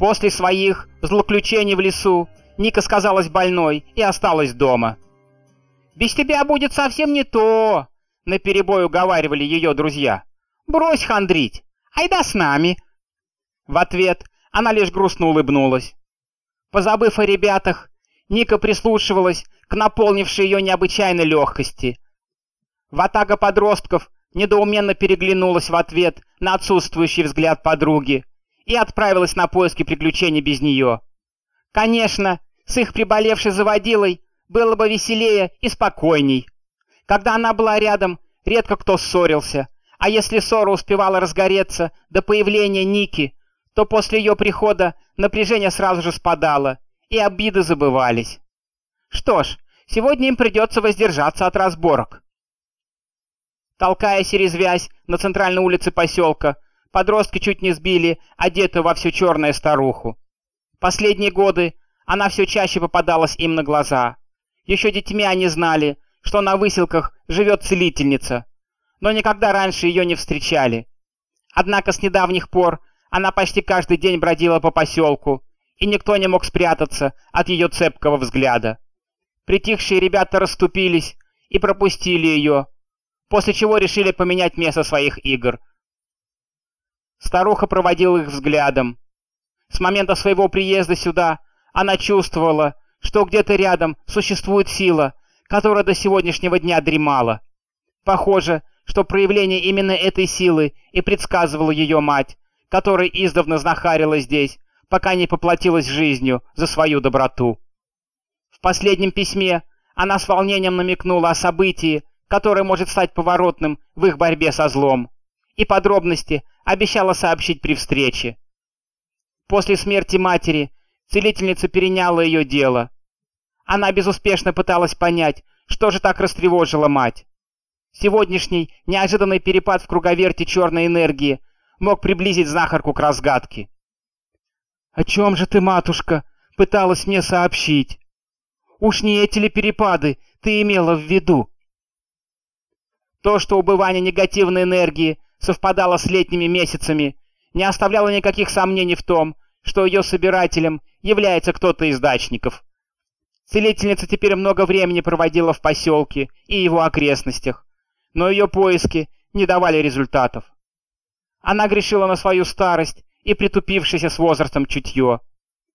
После своих злоключений в лесу Ника сказалась больной и осталась дома. «Без тебя будет совсем не то!» — наперебой уговаривали ее друзья. «Брось хандрить! Айда с нами!» В ответ она лишь грустно улыбнулась. Позабыв о ребятах, Ника прислушивалась к наполнившей ее необычайной легкости. Ватага подростков недоуменно переглянулась в ответ на отсутствующий взгляд подруги и отправилась на поиски приключений без нее. Конечно, с их приболевшей заводилой было бы веселее и спокойней. Когда она была рядом, редко кто ссорился, а если ссора успевала разгореться до появления Ники, то после ее прихода напряжение сразу же спадало, и обиды забывались. Что ж, сегодня им придется воздержаться от разборок. Толкаясь через вязь на центральной улице поселка, подростки чуть не сбили одетую во все черное старуху. Последние годы она все чаще попадалась им на глаза. Еще детьми они знали, что на выселках живет целительница, но никогда раньше ее не встречали. Однако с недавних пор она почти каждый день бродила по поселку, и никто не мог спрятаться от ее цепкого взгляда. Притихшие ребята расступились и пропустили ее, после чего решили поменять место своих игр. Старуха проводила их взглядом. С момента своего приезда сюда она чувствовала, что где-то рядом существует сила, которая до сегодняшнего дня дремала. Похоже, что проявление именно этой силы и предсказывала ее мать, которая издавна знахарила здесь, пока не поплатилась жизнью за свою доброту. В последнем письме она с волнением намекнула о событии, которое может стать поворотным в их борьбе со злом, и подробности обещала сообщить при встрече. После смерти матери целительница переняла ее дело. Она безуспешно пыталась понять, что же так растревожило мать. Сегодняшний неожиданный перепад в круговерте черной энергии мог приблизить знахарку к разгадке. «О чем же ты, матушка, пыталась мне сообщить? Уж не эти ли перепады ты имела в виду?» То, что убывание негативной энергии совпадало с летними месяцами, не оставляло никаких сомнений в том, что ее собирателем является кто-то из дачников. Целительница теперь много времени проводила в поселке и его окрестностях, но ее поиски не давали результатов. Она грешила на свою старость и притупившееся с возрастом чутье.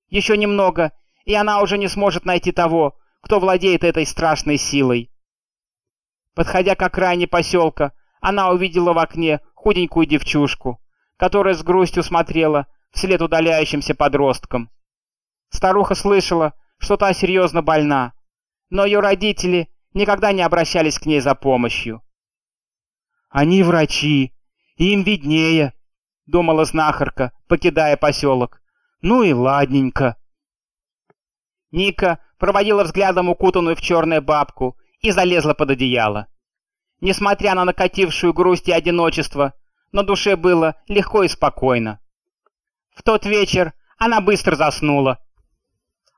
Еще немного, и она уже не сможет найти того, кто владеет этой страшной силой. Подходя к окраине поселка, она увидела в окне худенькую девчушку, которая с грустью смотрела вслед удаляющимся подросткам. Старуха слышала, что та серьезно больна, но ее родители никогда не обращались к ней за помощью. «Они врачи, им виднее», — думала знахарка, покидая поселок. «Ну и ладненько». Ника проводила взглядом укутанную в черное бабку и залезла под одеяло. Несмотря на накатившую грусть и одиночество, на душе было легко и спокойно. В тот вечер она быстро заснула.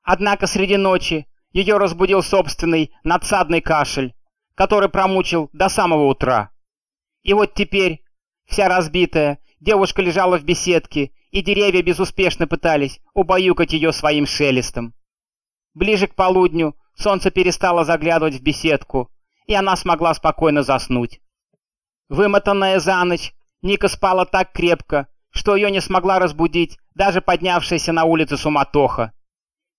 Однако среди ночи ее разбудил собственный надсадный кашель, который промучил до самого утра. И вот теперь, вся разбитая, девушка лежала в беседке, и деревья безуспешно пытались убаюкать ее своим шелестом. Ближе к полудню солнце перестало заглядывать в беседку, и она смогла спокойно заснуть. Вымотанная за ночь, Ника спала так крепко, что ее не смогла разбудить даже поднявшаяся на улице суматоха.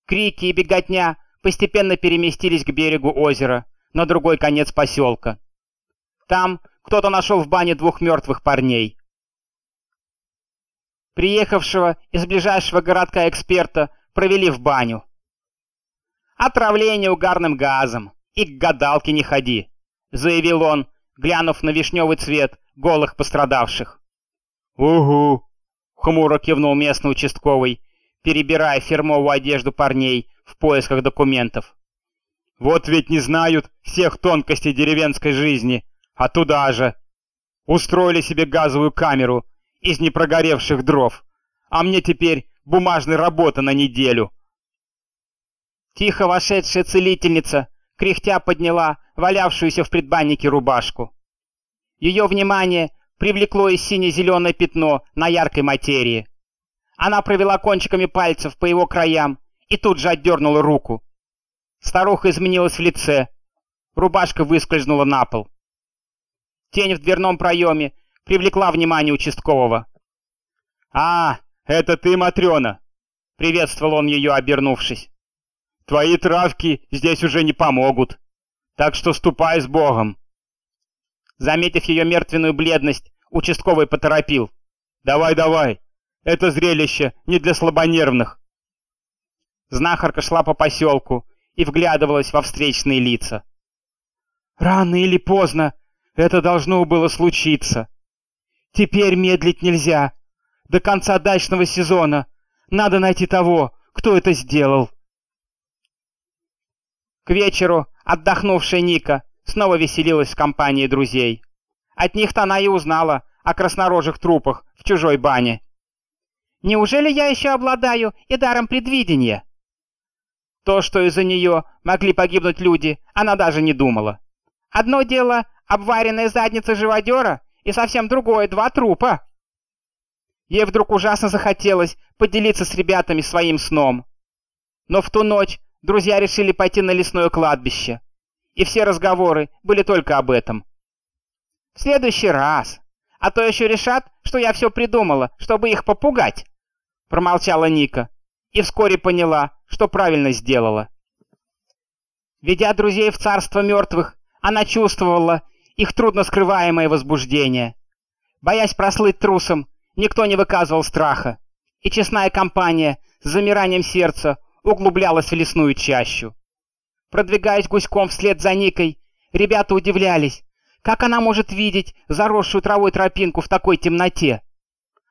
Крики и беготня постепенно переместились к берегу озера, на другой конец поселка. Там кто-то нашел в бане двух мертвых парней. Приехавшего из ближайшего городка эксперта провели в баню. «Отравление угарным газом, и к гадалке не ходи», — заявил он, глянув на вишневый цвет голых пострадавших. «Угу», — хмуро кивнул местный участковый, перебирая фирмовую одежду парней в поисках документов. «Вот ведь не знают всех тонкостей деревенской жизни, а туда же. Устроили себе газовую камеру из непрогоревших дров, а мне теперь бумажной работы на неделю. Тихо вошедшая целительница кряхтя подняла валявшуюся в предбаннике рубашку. Ее внимание привлекло и сине-зеленое пятно на яркой материи. Она провела кончиками пальцев по его краям и тут же отдернула руку. Старуха изменилась в лице. Рубашка выскользнула на пол. Тень в дверном проеме привлекла внимание участкового. «А, это ты, Матрена!» — приветствовал он ее, обернувшись. «Твои травки здесь уже не помогут, так что ступай с Богом!» Заметив ее мертвенную бледность, участковый поторопил. «Давай, давай! Это зрелище не для слабонервных!» Знахарка шла по поселку и вглядывалась во встречные лица. «Рано или поздно это должно было случиться. Теперь медлить нельзя. До конца дачного сезона надо найти того, кто это сделал». К вечеру отдохнувшая Ника снова веселилась в компании друзей. От них-то она и узнала о краснорожих трупах в чужой бане. «Неужели я еще обладаю и даром предвидения?» То, что из-за нее могли погибнуть люди, она даже не думала. Одно дело — обваренная задница живодера, и совсем другое — два трупа. Ей вдруг ужасно захотелось поделиться с ребятами своим сном. Но в ту ночь друзья решили пойти на лесное кладбище, и все разговоры были только об этом. «В следующий раз, а то еще решат, что я все придумала, чтобы их попугать», — промолчала Ника и вскоре поняла, что правильно сделала. Ведя друзей в царство мертвых, она чувствовала их трудно скрываемое возбуждение. Боясь прослыть трусом, никто не выказывал страха, и честная компания с замиранием сердца углублялась в лесную чащу. Продвигаясь гуськом вслед за Никой, ребята удивлялись, как она может видеть заросшую травой тропинку в такой темноте.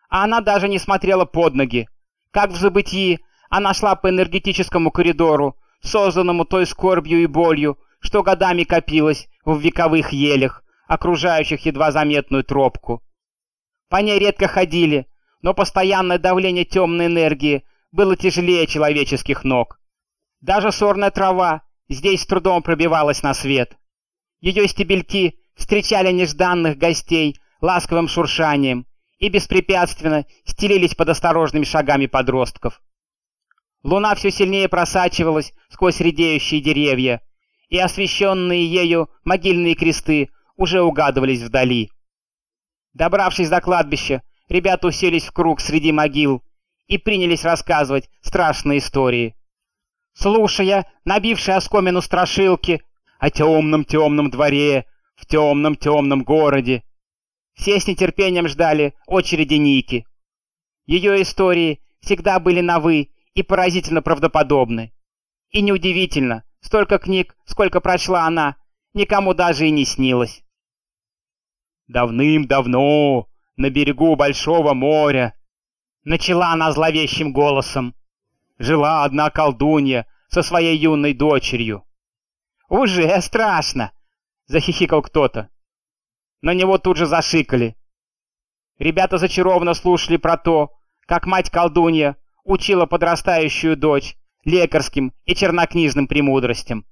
А она даже не смотрела под ноги, как в забытии она шла по энергетическому коридору, созданному той скорбью и болью, что годами копилось в вековых елях, окружающих едва заметную тропку. По ней редко ходили, но постоянное давление темной энергии было тяжелее человеческих ног. Даже сорная трава здесь с трудом пробивалась на свет. Ее стебельки встречали нежданных гостей ласковым шуршанием и беспрепятственно стелились под осторожными шагами подростков. Луна все сильнее просачивалась сквозь редеющие деревья, и освещенные ею могильные кресты уже угадывались вдали. Добравшись до кладбища, ребята уселись в круг среди могил и принялись рассказывать страшные истории. Слушая, набившие оскомину страшилки о темном-темном дворе в темном-темном городе, все с нетерпением ждали очереди Ники. Ее истории всегда были новы и поразительно правдоподобны. И неудивительно, столько книг, сколько прочла она, никому даже и не снилось. «Давным-давно, на берегу Большого моря», — начала она зловещим голосом, — жила одна колдунья со своей юной дочерью. «Уже страшно!» — захихикал кто-то. На него тут же зашикали. Ребята зачарованно слушали про то, как мать-колдунья учила подрастающую дочь лекарским и чернокнижным премудростям.